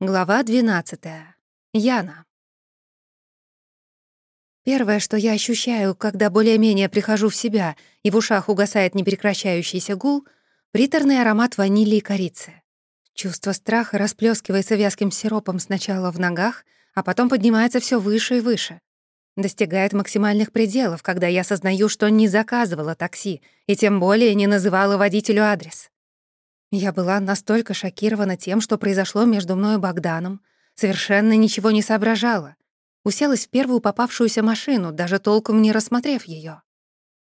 Глава 12. Яна. Первое, что я ощущаю, когда более-менее прихожу в себя и в ушах угасает непрекращающийся гул — приторный аромат ванили и корицы. Чувство страха расплескивается вязким сиропом сначала в ногах, а потом поднимается все выше и выше. Достигает максимальных пределов, когда я осознаю, что не заказывала такси и тем более не называла водителю адрес. Я была настолько шокирована тем, что произошло между мной и Богданом, совершенно ничего не соображала. Уселась в первую попавшуюся машину, даже толком не рассмотрев ее.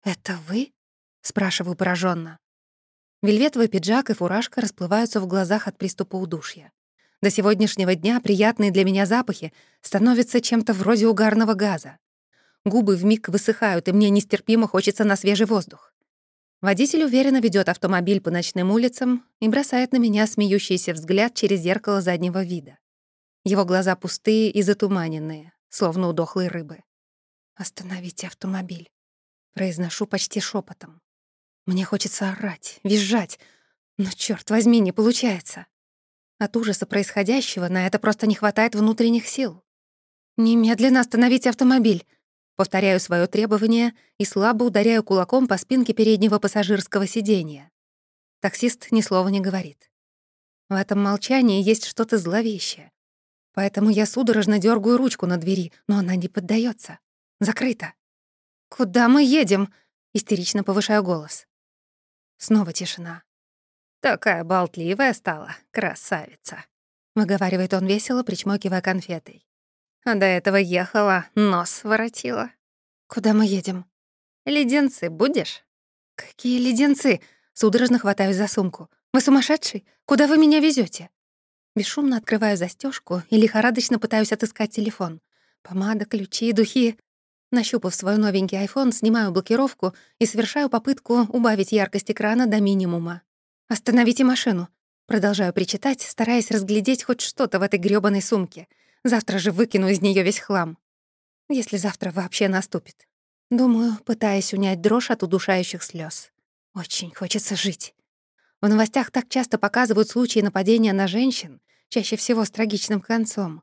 «Это вы?» — спрашиваю пораженно. Вельветовый пиджак и фуражка расплываются в глазах от приступа удушья. До сегодняшнего дня приятные для меня запахи становятся чем-то вроде угарного газа. Губы вмиг высыхают, и мне нестерпимо хочется на свежий воздух. Водитель уверенно ведет автомобиль по ночным улицам и бросает на меня смеющийся взгляд через зеркало заднего вида. Его глаза пустые и затуманенные, словно у дохлой рыбы. «Остановите автомобиль», — произношу почти шепотом. Мне хочется орать, визжать, но, черт возьми, не получается. От ужаса происходящего на это просто не хватает внутренних сил. «Немедленно остановите автомобиль», Повторяю свое требование и слабо ударяю кулаком по спинке переднего пассажирского сиденья. Таксист ни слова не говорит. В этом молчании есть что-то зловещее. Поэтому я судорожно дергаю ручку на двери, но она не поддается. Закрыта. «Куда мы едем?» — истерично повышаю голос. Снова тишина. «Такая болтливая стала, красавица», — выговаривает он весело, причмокивая конфетой. А до этого ехала, нос воротила. Куда мы едем? Леденцы будешь? Какие леденцы? Судорожно хватаюсь за сумку. Вы сумасшедший? Куда вы меня везете? Бесшумно открываю застежку и лихорадочно пытаюсь отыскать телефон. Помада, ключи, духи. Нащупав свой новенький iPhone, снимаю блокировку и совершаю попытку убавить яркость экрана до минимума. «Остановите машину!» Продолжаю причитать, стараясь разглядеть хоть что-то в этой грёбаной сумке — Завтра же выкину из нее весь хлам. Если завтра вообще наступит. Думаю, пытаясь унять дрожь от удушающих слез. Очень хочется жить. В новостях так часто показывают случаи нападения на женщин, чаще всего с трагичным концом.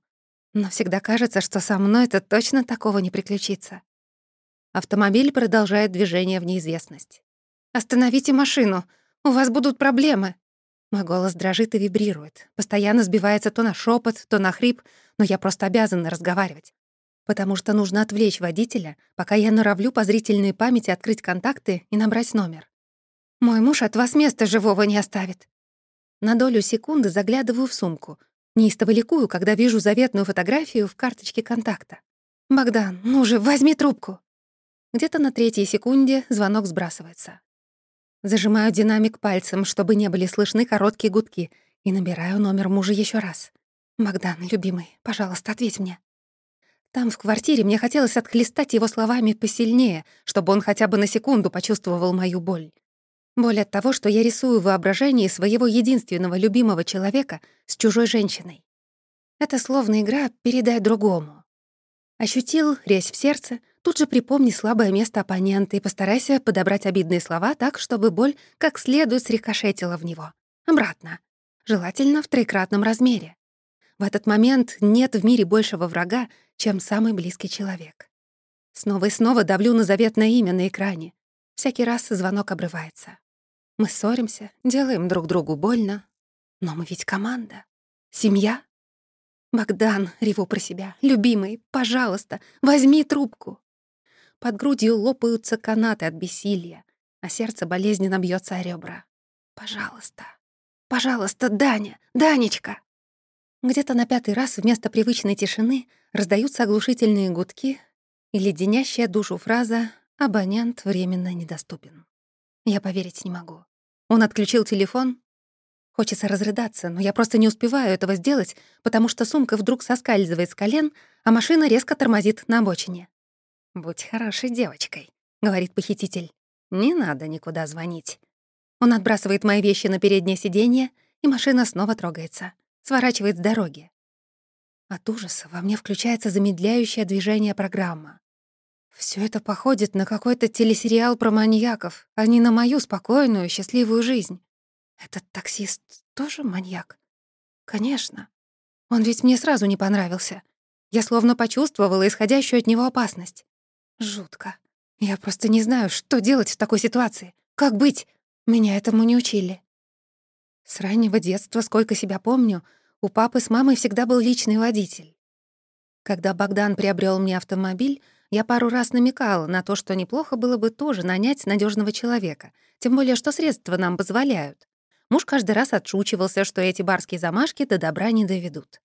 Но всегда кажется, что со мной это точно такого не приключится. Автомобиль продолжает движение в неизвестность. «Остановите машину! У вас будут проблемы!» Мой голос дрожит и вибрирует. Постоянно сбивается то на шепот, то на хрип, но я просто обязана разговаривать. Потому что нужно отвлечь водителя, пока я норовлю по зрительной памяти открыть контакты и набрать номер. Мой муж от вас места живого не оставит. На долю секунды заглядываю в сумку. Неистово ликую, когда вижу заветную фотографию в карточке контакта. «Богдан, ну же, возьми трубку!» Где-то на третьей секунде звонок сбрасывается. Зажимаю динамик пальцем, чтобы не были слышны короткие гудки, и набираю номер мужа еще раз. «Богдан, любимый, пожалуйста, ответь мне». Там, в квартире, мне хотелось отхлестать его словами посильнее, чтобы он хотя бы на секунду почувствовал мою боль. Боль от того, что я рисую в воображении своего единственного любимого человека с чужой женщиной. Это словно игра «передай другому». Ощутил резь в сердце, тут же припомни слабое место оппонента и постарайся подобрать обидные слова так, чтобы боль как следует срикошетила в него. Обратно. Желательно в троекратном размере. В этот момент нет в мире большего врага, чем самый близкий человек. Снова и снова давлю на заветное имя на экране. Всякий раз звонок обрывается. Мы ссоримся, делаем друг другу больно. Но мы ведь команда. Семья. «Богдан», — реву про себя, — «любимый, пожалуйста, возьми трубку». Под грудью лопаются канаты от бессилия, а сердце болезненно бьется о ребра. «Пожалуйста, пожалуйста, Даня, Данечка!» Где-то на пятый раз вместо привычной тишины раздаются оглушительные гудки и леденящая душу фраза «абонент временно недоступен». Я поверить не могу. Он отключил телефон. Хочется разрыдаться, но я просто не успеваю этого сделать, потому что сумка вдруг соскальзывает с колен, а машина резко тормозит на обочине. «Будь хорошей девочкой», — говорит похититель. «Не надо никуда звонить». Он отбрасывает мои вещи на переднее сиденье, и машина снова трогается сворачивает с дороги. От ужаса во мне включается замедляющее движение программа. Все это походит на какой-то телесериал про маньяков, а не на мою спокойную, счастливую жизнь. Этот таксист тоже маньяк? Конечно. Он ведь мне сразу не понравился. Я словно почувствовала исходящую от него опасность. Жутко. Я просто не знаю, что делать в такой ситуации. Как быть? Меня этому не учили. С раннего детства, сколько себя помню, у папы с мамой всегда был личный водитель. Когда Богдан приобрел мне автомобиль, я пару раз намекала на то, что неплохо было бы тоже нанять надежного человека, тем более что средства нам позволяют. Муж каждый раз отшучивался, что эти барские замашки до добра не доведут.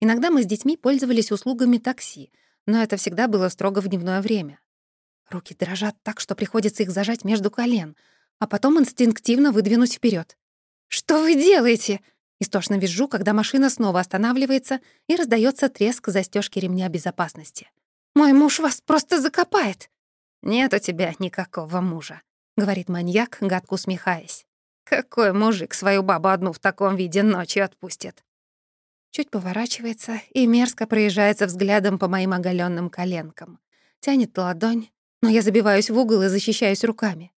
Иногда мы с детьми пользовались услугами такси, но это всегда было строго в дневное время. Руки дрожат так, что приходится их зажать между колен, а потом инстинктивно выдвинуть вперед. «Что вы делаете?» Истошно визжу, когда машина снова останавливается и раздается треск застежки ремня безопасности. «Мой муж вас просто закопает!» «Нет у тебя никакого мужа», — говорит маньяк, гадко усмехаясь. «Какой мужик свою бабу одну в таком виде ночью отпустит?» Чуть поворачивается и мерзко проезжается взглядом по моим оголенным коленкам. Тянет ладонь, но я забиваюсь в угол и защищаюсь руками.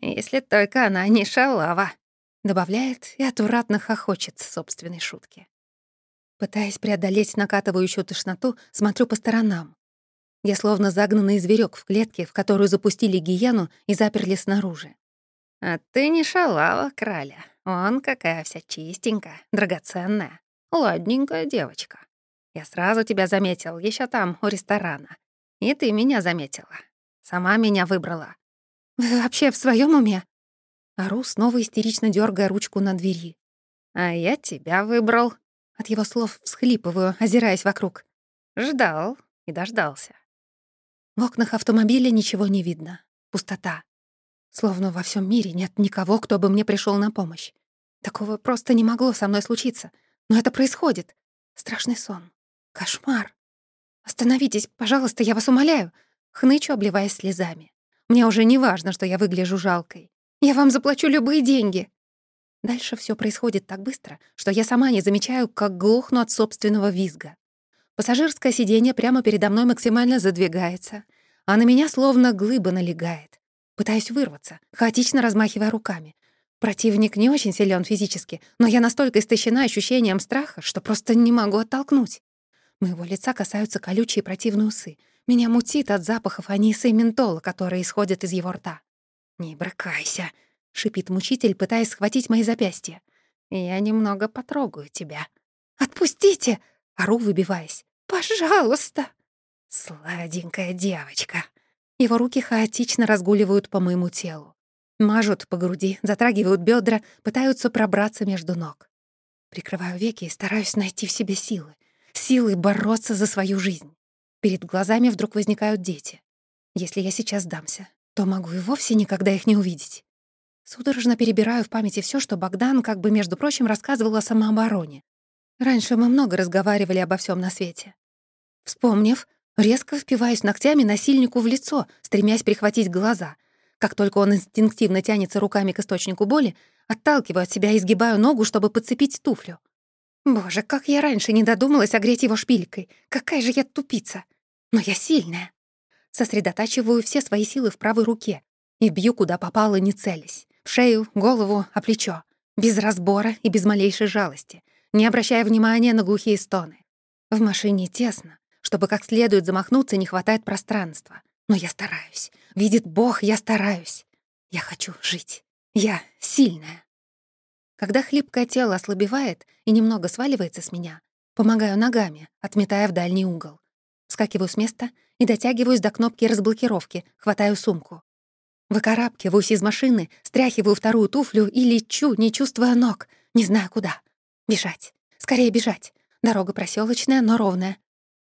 «Если только она не шалава», — добавляет и аккуратно хохочет с собственной шутки. Пытаясь преодолеть накатывающую тошноту, смотрю по сторонам. Я словно загнанный зверек в клетке, в которую запустили гиену и заперли снаружи. «А ты не шалава, краля. Он какая вся чистенькая, драгоценная, ладненькая девочка. Я сразу тебя заметил, еще там, у ресторана. И ты меня заметила. Сама меня выбрала. Вы вообще в своем уме? Ору, снова истерично дергая ручку на двери. А я тебя выбрал. От его слов всхлипываю, озираясь вокруг. Ждал и дождался. В окнах автомобиля ничего не видно. Пустота. Словно во всем мире нет никого, кто бы мне пришел на помощь. Такого просто не могло со мной случиться. Но это происходит. Страшный сон. Кошмар. Остановитесь, пожалуйста, я вас умоляю. Хнычу, обливаясь слезами. Мне уже не важно, что я выгляжу жалкой. Я вам заплачу любые деньги. Дальше все происходит так быстро, что я сама не замечаю, как глохну от собственного визга. Пассажирское сиденье прямо передо мной максимально задвигается, а на меня словно глыба налегает. Пытаюсь вырваться, хаотично размахивая руками. Противник не очень силен физически, но я настолько истощена ощущением страха, что просто не могу оттолкнуть. Моего лица касаются колючие противные усы. Меня мутит от запахов аниса и ментола, которые исходят из его рта. «Не брыкайся», — шипит мучитель, пытаясь схватить мои запястья. «Я немного потрогаю тебя». «Отпустите!» — ору, выбиваясь. «Пожалуйста!» «Сладенькая девочка!» Его руки хаотично разгуливают по моему телу. Мажут по груди, затрагивают бедра, пытаются пробраться между ног. Прикрываю веки и стараюсь найти в себе силы. Силы бороться за свою жизнь. Перед глазами вдруг возникают дети. Если я сейчас сдамся, то могу и вовсе никогда их не увидеть. Судорожно перебираю в памяти все, что Богдан, как бы, между прочим, рассказывал о самообороне. Раньше мы много разговаривали обо всем на свете. Вспомнив, резко впиваюсь ногтями насильнику в лицо, стремясь прихватить глаза. Как только он инстинктивно тянется руками к источнику боли, отталкиваю от себя и сгибаю ногу, чтобы подцепить туфлю. Боже, как я раньше не додумалась огреть его шпилькой. Какая же я тупица. Но я сильная. Сосредотачиваю все свои силы в правой руке и бью, куда попало, не целясь. В шею, голову, а плечо. Без разбора и без малейшей жалости, не обращая внимания на глухие стоны. В машине тесно. Чтобы как следует замахнуться, не хватает пространства. Но я стараюсь. Видит Бог, я стараюсь. Я хочу жить. Я сильная. Когда хлипкое тело ослабевает и немного сваливается с меня, помогаю ногами, отметая в дальний угол. Скакиваю с места и дотягиваюсь до кнопки разблокировки, хватаю сумку. Выкарабкиваюсь из машины, стряхиваю вторую туфлю и лечу, не чувствуя ног, не знаю куда. Бежать. Скорее бежать. Дорога проселочная, но ровная.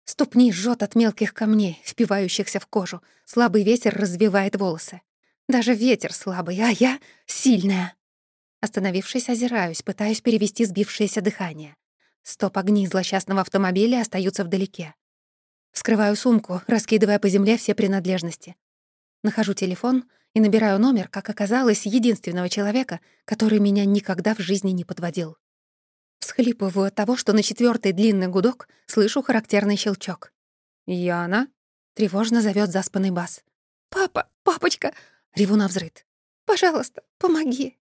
Ступни жжет от мелких камней, впивающихся в кожу. Слабый ветер развивает волосы. Даже ветер слабый, а я сильная. Остановившись, озираюсь, пытаюсь перевести сбившееся дыхание. Стоп-огни злосчастного автомобиля остаются вдалеке. Вскрываю сумку, раскидывая по земле все принадлежности. Нахожу телефон и набираю номер, как оказалось, единственного человека, который меня никогда в жизни не подводил. Всхлипываю от того, что на четвертый длинный гудок слышу характерный щелчок. «Яна?» — тревожно зовет заспанный бас. «Папа, папочка!» — реву навзрыд. «Пожалуйста, помоги!